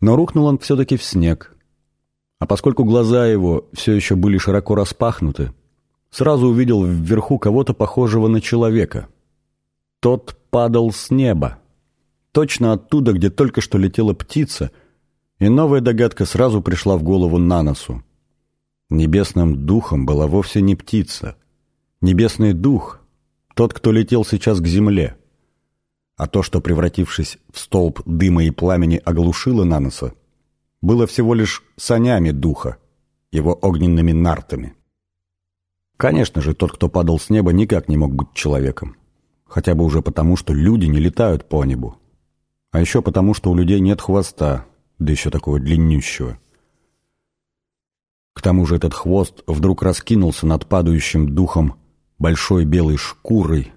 Но рухнул он все-таки в снег. А поскольку глаза его все еще были широко распахнуты, сразу увидел вверху кого-то похожего на человека. Тот падал с неба. Точно оттуда, где только что летела птица, и новая догадка сразу пришла в голову на носу. Небесным духом была вовсе не птица. Небесный дух — тот, кто летел сейчас к земле. А то, что, превратившись в столб дыма и пламени, оглушило Наноса, было всего лишь санями духа, его огненными нартами. Конечно же, тот, кто падал с неба, никак не мог быть человеком. Хотя бы уже потому, что люди не летают по небу. А еще потому, что у людей нет хвоста, да еще такого длиннющего. К тому же этот хвост вдруг раскинулся над падающим духом большой белой шкурой,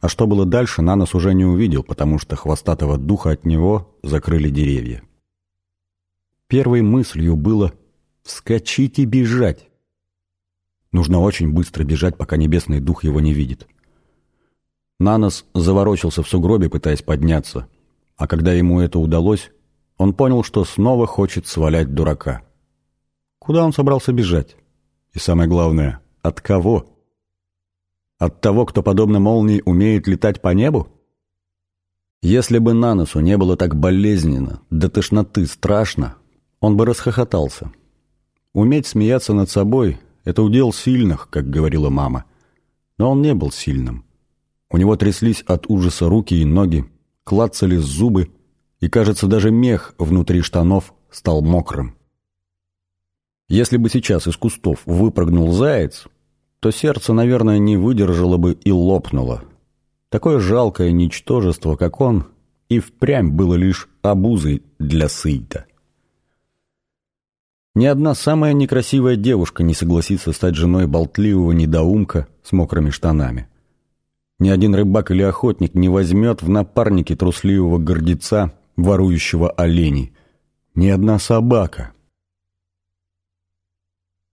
а что было дальше, Нанос уже не увидел, потому что хвостатого духа от него закрыли деревья. Первой мыслью было «вскочить и бежать». Нужно очень быстро бежать, пока небесный дух его не видит. Нанос заворочился в сугробе, пытаясь подняться, а когда ему это удалось, он понял, что снова хочет свалять дурака. Куда он собрался бежать? И самое главное, от кого? От того, кто, подобно молнии, умеет летать по небу? Если бы Наносу не было так болезненно, до тошноты страшно, он бы расхохотался. Уметь смеяться над собой — это удел сильных, как говорила мама. Но он не был сильным. У него тряслись от ужаса руки и ноги, клацали зубы, и, кажется, даже мех внутри штанов стал мокрым. Если бы сейчас из кустов выпрыгнул заяц, то сердце, наверное, не выдержало бы и лопнуло. Такое жалкое ничтожество, как он, и впрямь было лишь обузой для сыйта. Ни одна самая некрасивая девушка не согласится стать женой болтливого недоумка с мокрыми штанами. Ни один рыбак или охотник не возьмет в напарники трусливого гордеца, ворующего оленей. Ни одна собака.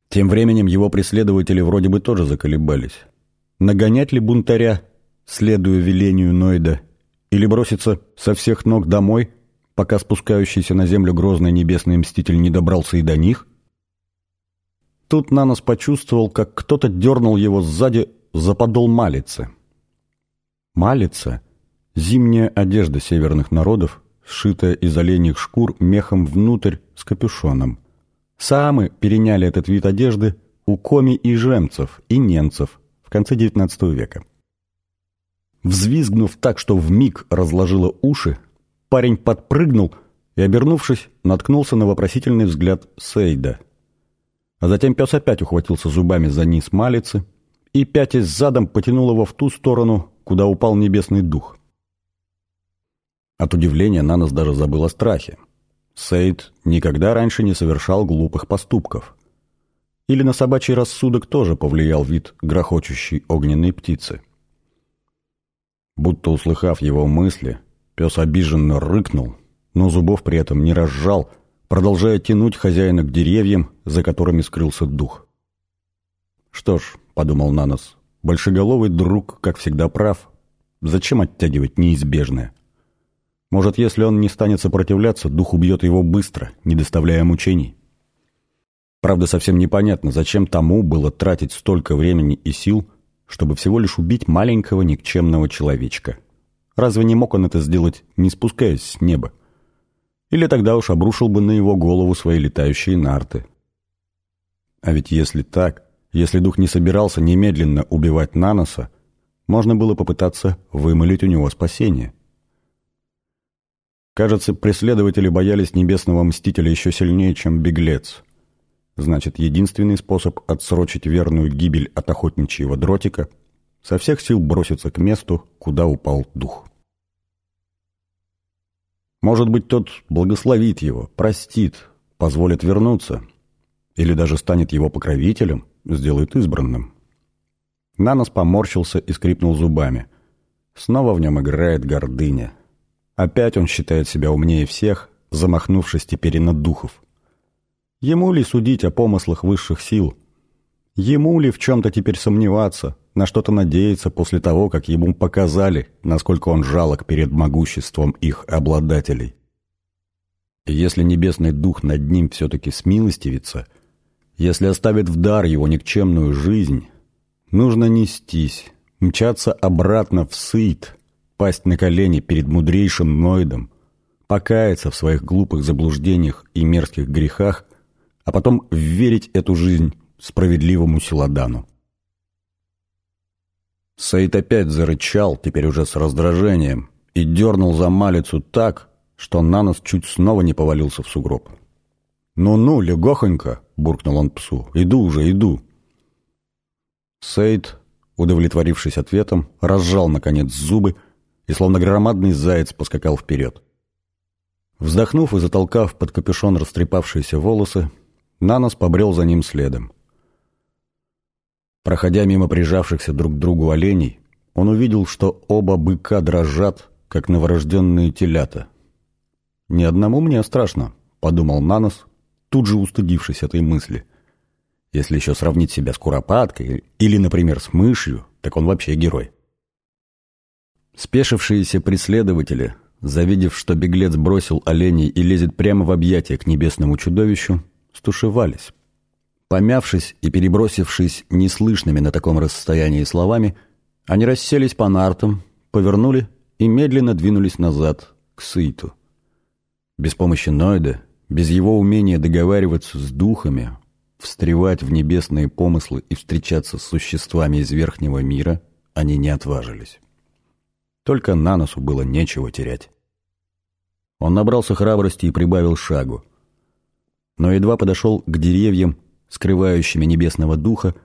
Тем временем его преследователи вроде бы тоже заколебались. Нагонять ли бунтаря, следуя велению Нойда, или броситься со всех ног домой, пока спускающийся на землю грозный небесный мститель не добрался и до них? Тут Нанос почувствовал, как кто-то дернул его сзади за подол малицы. Малица — зимняя одежда северных народов, сшитая из оленьих шкур мехом внутрь с капюшоном. Саамы переняли этот вид одежды у коми и жемцев, и ненцев в конце XIX века. Взвизгнув так, что вмиг разложило уши, парень подпрыгнул и, обернувшись, наткнулся на вопросительный взгляд Сейда. А затем пес опять ухватился зубами за низ малицы и, пятясь задом, потянул его в ту сторону, куда упал небесный дух. От удивления Нанос даже забыл о страхе. Сейд никогда раньше не совершал глупых поступков. Или на собачий рассудок тоже повлиял вид грохочущей огненной птицы. Будто услыхав его мысли, пес обиженно рыкнул, но зубов при этом не разжал, продолжая тянуть хозяина к деревьям, за которыми скрылся дух. «Что ж», — подумал Нанос, Большеголовый друг, как всегда, прав. Зачем оттягивать неизбежное? Может, если он не станет сопротивляться, дух убьет его быстро, не доставляя мучений. Правда, совсем непонятно, зачем тому было тратить столько времени и сил, чтобы всего лишь убить маленького никчемного человечка. Разве не мог он это сделать, не спускаясь с неба? Или тогда уж обрушил бы на его голову свои летающие нарты? А ведь если так, если дух не собирался немедленно убивать Наноса, можно было попытаться вымолить у него спасение. Кажется, преследователи боялись небесного мстителя еще сильнее, чем беглец. Значит, единственный способ отсрочить верную гибель от охотничьего дротика — со всех сил броситься к месту, куда упал дух. Может быть, тот благословит его, простит, позволит вернуться, или даже станет его покровителем — сделает избранным. Нанос поморщился и скрипнул зубами. Снова в нем играет гордыня. Опять он считает себя умнее всех, замахнувшись теперь и на духов. Ему ли судить о помыслах высших сил? Ему ли в чем-то теперь сомневаться, на что-то надеяться после того, как ему показали, насколько он жалок перед могуществом их обладателей? Если небесный дух над ним все-таки смилостивится, если оставит в дар его никчемную жизнь, нужно нестись, мчаться обратно в сыт, пасть на колени перед мудрейшим Ноидом, покаяться в своих глупых заблуждениях и мерзких грехах, а потом верить эту жизнь справедливому Силадану. Саид опять зарычал, теперь уже с раздражением, и дернул за малицу так, что Нанос чуть снова не повалился в сугроб. «Ну-ну, легохонько!» — буркнул он псу. «Иду уже, иду!» Сейд, удовлетворившись ответом, разжал, наконец, зубы и, словно громадный заяц, поскакал вперед. Вздохнув и затолкав под капюшон растрепавшиеся волосы, Нанос побрел за ним следом. Проходя мимо прижавшихся друг к другу оленей, он увидел, что оба быка дрожат, как новорожденные телята. «Ни одному мне страшно», — подумал Нанос, тут же устыдившись этой мысли. Если еще сравнить себя с куропаткой или, например, с мышью, так он вообще герой. Спешившиеся преследователи, завидев, что беглец бросил оленей и лезет прямо в объятия к небесному чудовищу, стушевались. Помявшись и перебросившись неслышными на таком расстоянии словами, они расселись по нартам, повернули и медленно двинулись назад, к Сыйту. Без помощи Нойда, без его умения договариваться с духами, встревать в небесные помыслы и встречаться с существами из верхнего мира, они не отважились. Только на носу было нечего терять. Он набрался храбрости и прибавил шагу. Но едва подошел к деревьям, скрывающими небесного духа,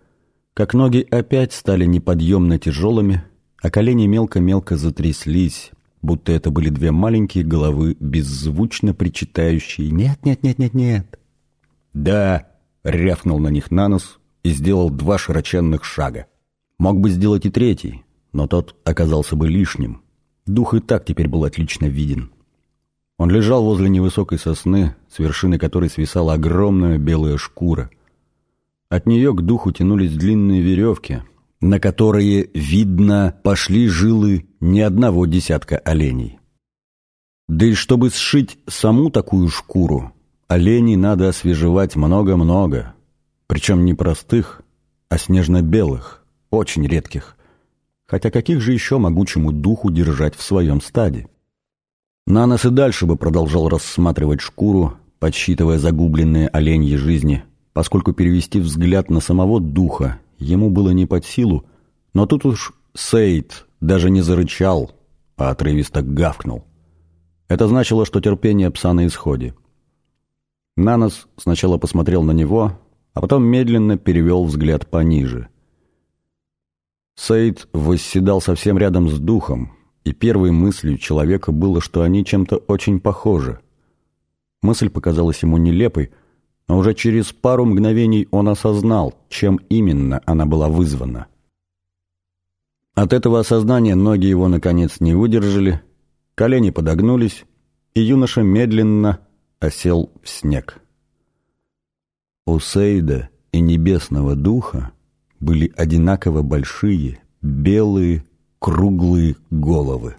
как ноги опять стали неподъемно тяжелыми, а колени мелко-мелко затряслись, будто это были две маленькие головы, беззвучно причитающие «Нет, нет, нет, нет, нет». «Да!» — рявкнул на них на нос и сделал два широченных шага. Мог бы сделать и третий, но тот оказался бы лишним. Дух и так теперь был отлично виден. Он лежал возле невысокой сосны, с вершины которой свисала огромная белая шкура — от нее к духу тянулись длинные веревки, на которые, видно, пошли жилы не одного десятка оленей. Да и чтобы сшить саму такую шкуру, оленей надо освежевать много-много, причем не простых, а снежно-белых, очень редких. Хотя каких же еще могучему духу держать в своем стаде? Нанос и дальше бы продолжал рассматривать шкуру, подсчитывая загубленные оленьи жизни – поскольку перевести взгляд на самого духа ему было не под силу, но тут уж Сейд даже не зарычал, а отрывисто гавкнул. Это значило, что терпение пса на исходе. Нанос сначала посмотрел на него, а потом медленно перевел взгляд пониже. Сейд восседал совсем рядом с духом, и первой мыслью человека было, что они чем-то очень похожи. Мысль показалась ему нелепой, но уже через пару мгновений он осознал, чем именно она была вызвана. От этого осознания ноги его, наконец, не выдержали, колени подогнулись, и юноша медленно осел в снег. У Сейда и Небесного Духа были одинаково большие, белые, круглые головы.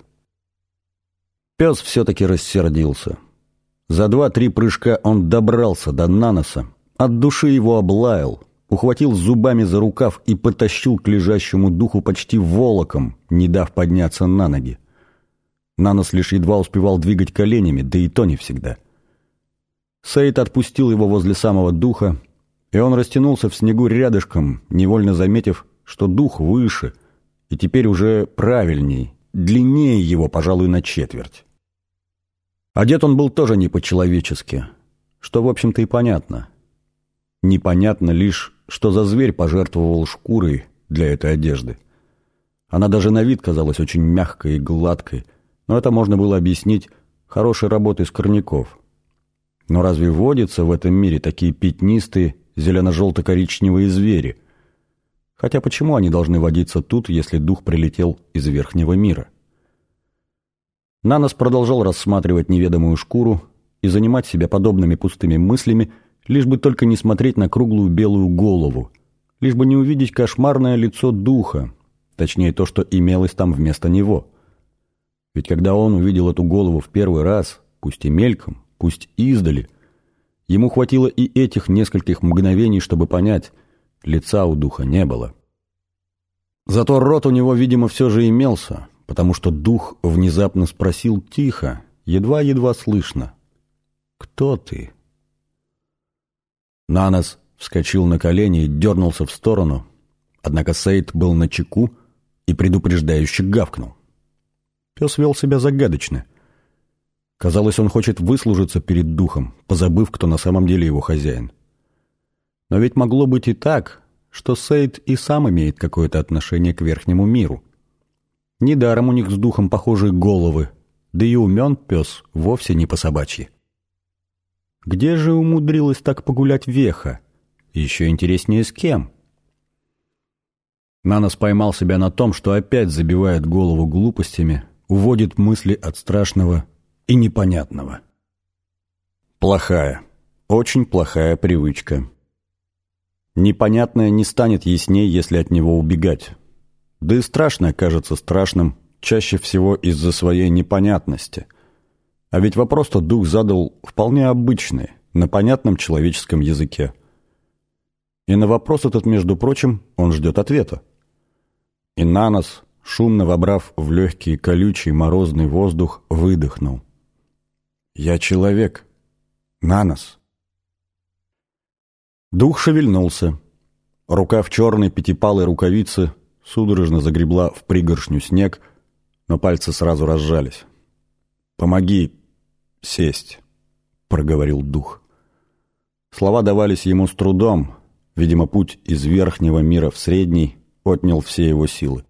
Пес все-таки рассердился — за два-три прыжка он добрался до Наноса, от души его облаял, ухватил зубами за рукав и потащил к лежащему духу почти волоком, не дав подняться на ноги. Нанос лишь едва успевал двигать коленями, да и то не всегда. Сейд отпустил его возле самого духа, и он растянулся в снегу рядышком, невольно заметив, что дух выше и теперь уже правильней, длиннее его, пожалуй, на четверть. Одет он был тоже не по-человечески, что, в общем-то, и понятно. Непонятно лишь, что за зверь пожертвовал шкурой для этой одежды. Она даже на вид казалась очень мягкой и гладкой, но это можно было объяснить хорошей работой скорняков. Но разве водятся в этом мире такие пятнистые зелено-желто-коричневые звери? Хотя почему они должны водиться тут, если дух прилетел из верхнего мира? Нанос продолжал рассматривать неведомую шкуру и занимать себя подобными пустыми мыслями, лишь бы только не смотреть на круглую белую голову, лишь бы не увидеть кошмарное лицо духа, точнее то, что имелось там вместо него. Ведь когда он увидел эту голову в первый раз, пусть и мельком, пусть издали. Ему хватило и этих нескольких мгновений, чтобы понять, лица у духа не было. Зато рот у него, видимо, все же имелся, потому что дух внезапно спросил тихо, едва-едва слышно. «Кто ты?» Нанос вскочил на колени и дернулся в сторону, однако Сейд был на чеку и предупреждающе гавкнул. Пес вел себя загадочно. Казалось, он хочет выслужиться перед духом, позабыв, кто на самом деле его хозяин. Но ведь могло быть и так, что Сейд и сам имеет какое-то отношение к верхнему миру. Недаром у них с духом похожие головы, да и умен пес вовсе не по-собачьи. Где же умудрилась так погулять Веха? Еще интереснее, с кем? Нанос поймал себя на том, что опять забивает голову глупостями, уводит мысли от страшного и непонятного. Плохая, очень плохая привычка. Непонятное не станет ясней, если от него убегать. Да и страшное кажется страшным, чаще всего из-за своей непонятности. А ведь вопрос-то дух задал вполне обычный, на понятном человеческом языке. И на вопрос этот, между прочим, он ждет ответа. И Нанос, шумно вобрав в легкий колючий морозный воздух, выдохнул. «Я человек. Нанос». Дух шевельнулся. Рука в черной пятипалой рукавице судорожно загребла в пригоршню снег, но пальцы сразу разжались. «Помоги сесть», — проговорил дух. Слова давались ему с трудом, видимо, путь из верхнего мира в средний отнял все его силы.